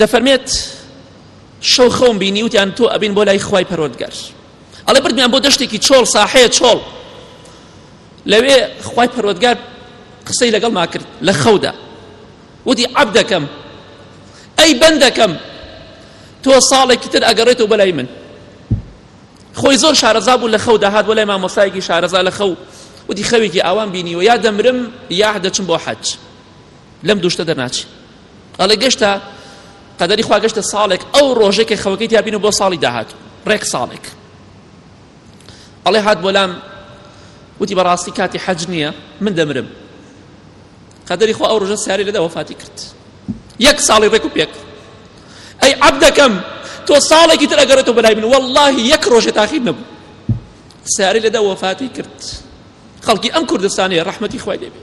دەفەرمێت شەو خەوم بینی وتیان تۆ ئەبین بۆ لای خوای پەرۆردگار ئەڵێ بردمیان بۆ دەشتێکی چۆڵ ساحەیە چۆڵ لەوێ خوای پەرۆردگار قسەی لەگەڵ ما کرد لە خەودا وتی عەبدەکەم ئەی بەندەکەم تۆ ساڵێکی تر ئەگەڕێتەوە بەلای من خۆی زۆر شارەزا بوو لە خەو داهات بۆ لای مامۆسایەکی شارەزا لە خەو وتی خەوێکی ئاوان بینیوە یا دەمرم یا دەچم بۆ حەج لەم دوشتە دەرناچی ئەڵێ گەشتە قەدەری خوا گەشتە ساڵێک ئەو ڕۆژێک کە خەوەکەی تابینە بۆ ساڵی داهات ڕێک ساڵێک ئەڵێ هات بۆلام وتی بەڕاستی کاتی حەج نییە من دەمرم قەدەری خوا ئەو ڕۆژە سیاری لەدا وەفاتی کرد یەک ساڵی ڕێک و پێک ئەی عەبدەکەم تۆ ساڵێکی تر ئەگەڕێتەوە بەلای من والله یەک ڕۆژە تاخیر نەبوو سیاری لەدا وەفاتی کرد خەڵکی ئەم کوردستانەیە ڕەحمەتی خوای لێبێ